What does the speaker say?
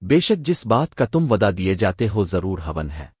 بے شک جس بات کا تم ودا دیے جاتے ہو ضرور ہون ہے۔